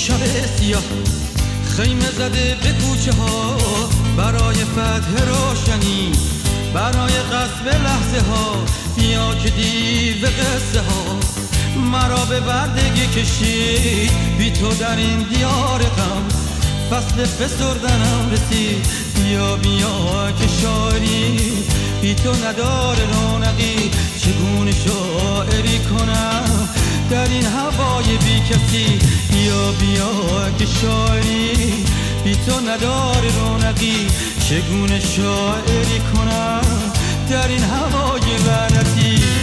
سیاه خیمه زده به کوچه ها برای فتح روشنی برای قصب لحظه ها بیا که دیو قصه ها. مرا به بردگی کشید بی تو در این دیار غم. فصل فسردنم رسید بیا بیا که شاری بی تو نداره رونقی بیا که شاعری بی تو نداره رونقی. چگونه شاعری کنم در این هوای لعنتی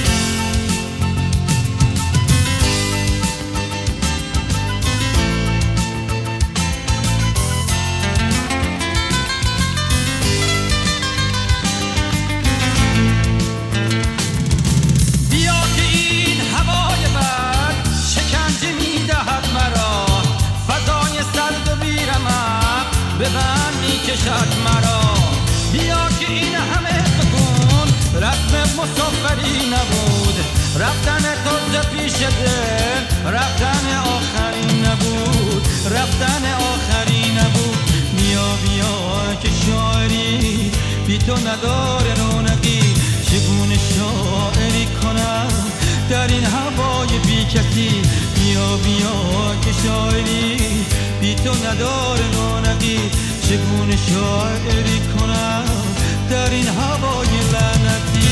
به من می‌کشد مرا. بیا که این همه بکن. رسم مسافری نبود. رفتن تو پیش دل رفتن آخری نبود. رفتن آخری نبود. بیا بیا که شاعری بی تو نداره رونقی. چگونه شاعری کنم در این هوای بی کسی؟ بیا بیا که شاعری بی تو نداره رونقی چگونه شاعری کنم در این هوای لعنتی؟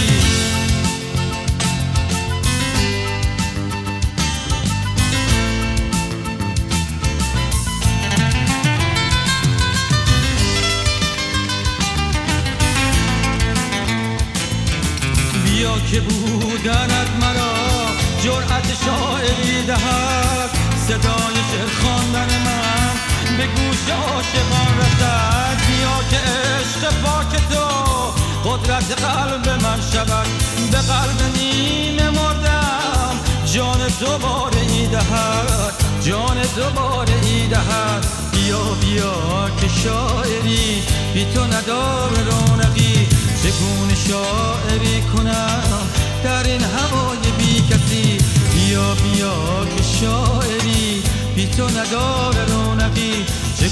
بیا که بودنت مرا جرأت شاعری دهد. صدای به گوش عاشقان رسد بیا که عشق پاک تو قدرت قلب من شود. به قلب نیمه مردم جان دوباره ای دهد. جان دوباره ای دهد. بیا بیا که شاعری بی تو ندار رونقی. چگونه شاعری کنم؟ در این هوای بی کسی. بیا بیا که شاعری بی تو ندار رونقی.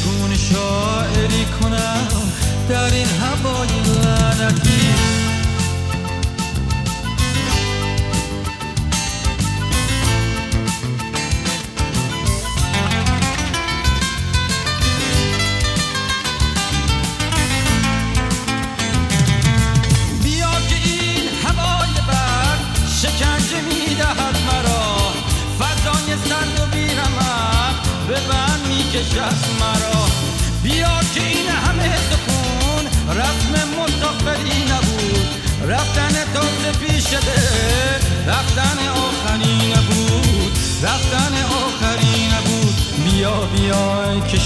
چگونه شاعری کنم در این هوای لعنتی. مرا. به من مرا.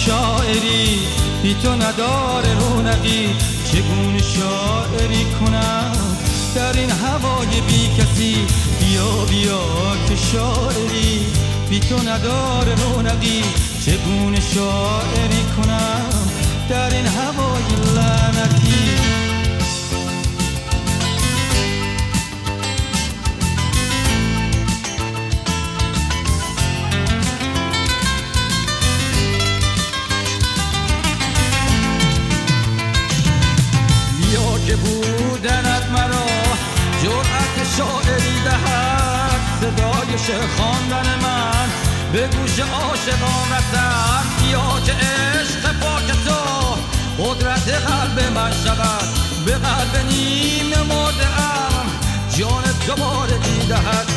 شاعری بی تو نداره رونقی. چگونه شاعری کنم؟ در این هوای بی کسی بیا بیا که شاعری. بی تو نداره رونقی. چگونه شاعری کنم؟ در این هوای شعر خواندن من به گوش عاشقان رسد بیا که عشق پاک تو قدرت قلب من شود. به قلب نیم مرده ام جان دوباره دیدهد